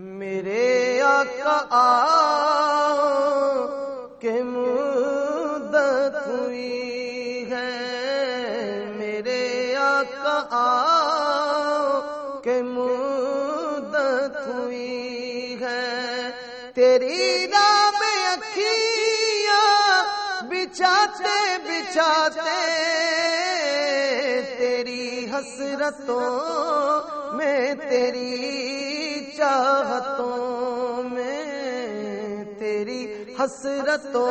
میرے آقا کے مدت ہوئی ہے۔ میرے آقا کے مدت ہوئی ہے۔ تیری نام اکھیاں بچاتے بچاتے تیری حسرتوں میں تیری چاہتوں میں تیری حسرتوں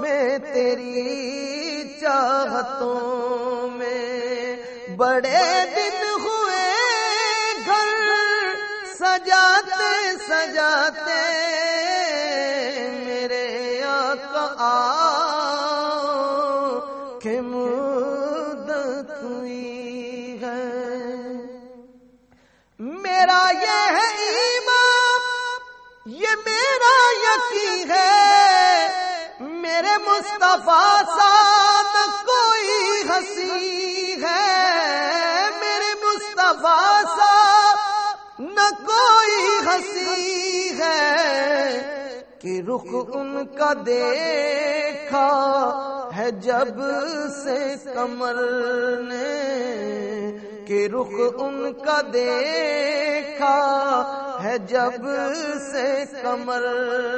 میں تیری چاہتوں میں بڑے دن ہوئے گھر سجاتے سجاتے میرا یقین ہے۔ میرے مصطفیٰ ساتھ کوئی ہنسی ہے۔ میرے مصطفیٰ ساتھ نہ کوئی ہنسی ہے کہ رخ ان کا دیکھا ہے جب سے کمر نے کہ رخ ان کا دیکھا ہے جب سے کمر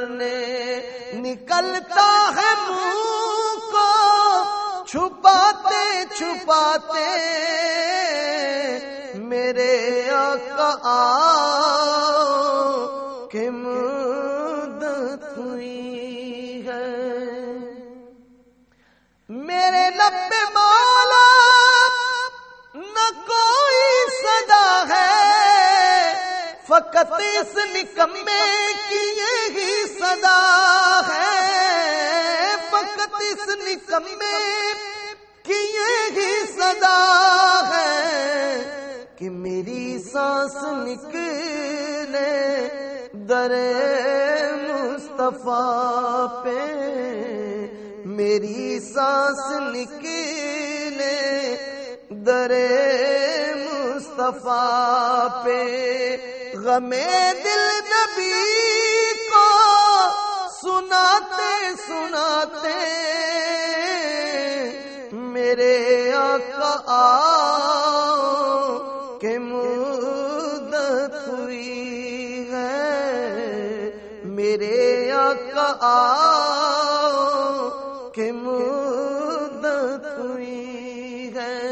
نے نکلتا ہے منہ کو، چھپاتے چھپاتے میرے آقا کہ مدت ہوئی ہے۔ میرے لب مالا فقط اس نکمے کی یہی صدا ہے۔ فقط اس نکمے کی یہی صدا ہے کہ میری سانس نکلے در مصطفیٰ پہ۔ میری سانس نکلے در مصطفیٰ پہ۔ غم دل نبی کو سناتے سناتے میرے آقا کہ مدت ہوئی ہے۔ میرے آقا کہ مدت ہوئی ہے۔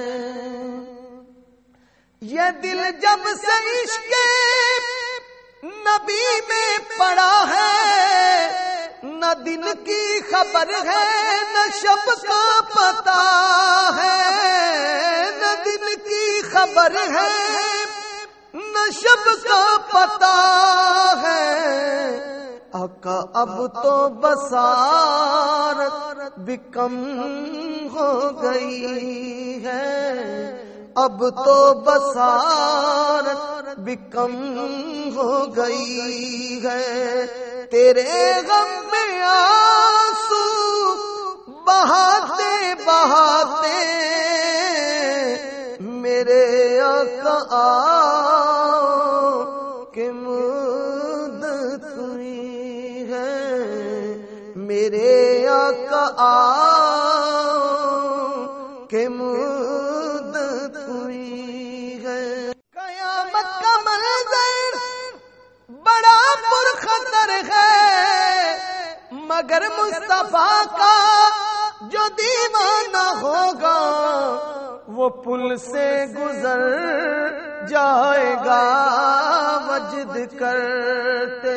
یہ دل جب سے عشق نبی میں پڑا ہے، نہ دن کی خبر ہے، نہ شب کا پتا ہے۔ نہ دن کی خبر ہے، نہ شب کا پتا ہے۔ آقا اب تو بسار بکم ہو گئی ہے۔ اب تو بسارت بسار بکم ہو گئی ہے۔ تیرے غم میں آنسو بہاتے بہاتے میرے آقا کہ مدت ہوئی ہے۔ میرے آقا کہ مدت ہوئی پرخطر ہے، مگر مصطفیٰ کا جو دیوانہ ہوگا، وہ پل سے گزر جائے گا، وجد کرتے،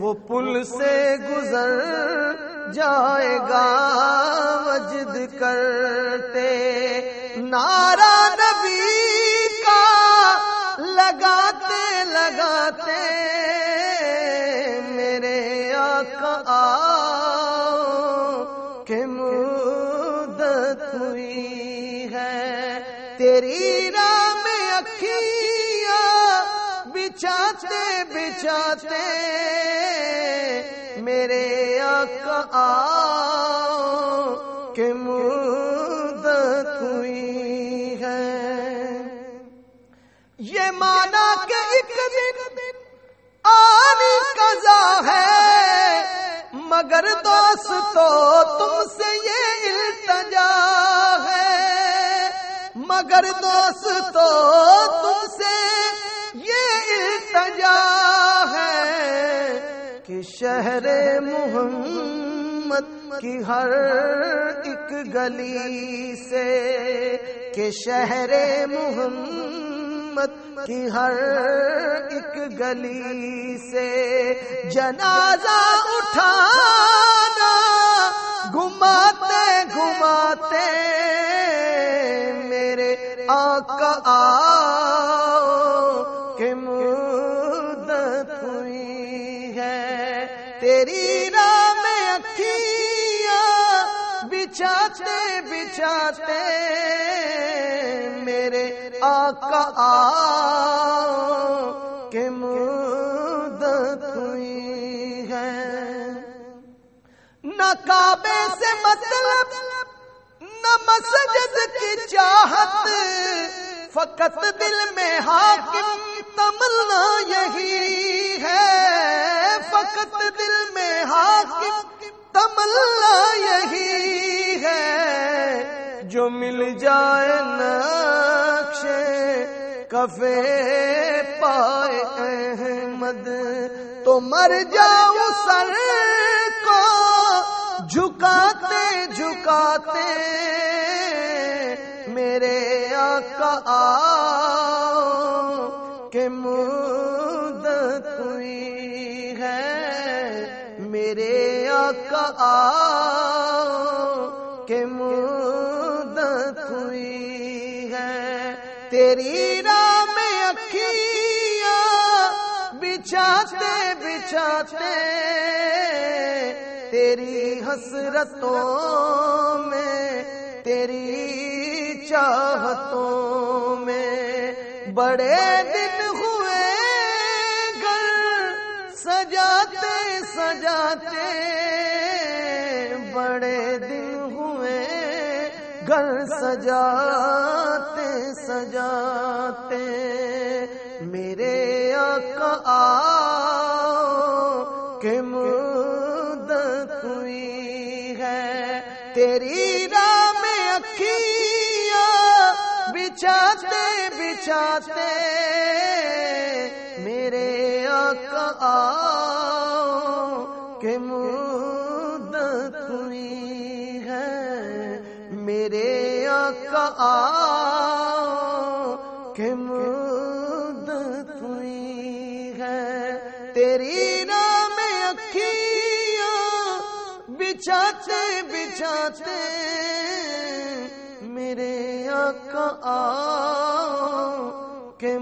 وہ پل سے گزر جائے گا، وجد کرتے۔ نارا نبی تیری راہ میں اکھیاں بچاتے بچھاتے میرے آقا کے مدت ہوئی ہے۔ یہ مانا کہ ایک دن آنی قضا ہے، مگر دوستو تم سے یہ التجا۔ مگر دوستو، تم سے یہ التجا ہے کہ شہر محمد کی ہر ایک گلی سے، کہ شہر محمد کی ہر ایک گلی سے جنازہ اٹھانا، گھماتے گھماتے آقا آؤ کہ مدت ہوئی ہے۔ تیری راہ میں اکھیاں بچاتے بچاتے میرے آقا آؤ کہ مدت ہوئی ہے۔ نہ کعبے سے مطلب نہ مسجد کی چاہت فقط دل میں حاکم تمنا یہی ہے۔ فقط دل میں حاکم تمنا یہی ہے۔ جو مل جائے نقش کفے پائے احمد، تو مر جاؤ سر کو۔ جھکاتے جھکاتے میرے آقا آؤ کہ مدت ہوئی ہے؟ میرے آقا آؤ کہ مدت ہوئی ہے؟ تیری راہ میں اکھیاں بچاتے بچاتے تیری حسرتوں میں، تیری چاہتوں میں بڑے دن ہوئے گھر سجاتے سجاتے بڑے دن ہوئے گھر سجاتے سجاتے میرے آقا آؤ کہ مدت ہوئی ہے تیری بچاتے میرے آقا آؤ کہ مدت ہوئی ہے۔ میرے آقا آؤ کہ مدت ہوئی ہے۔ تیری راہ میں اکھیاں بچاتے بچاتے میرے کہ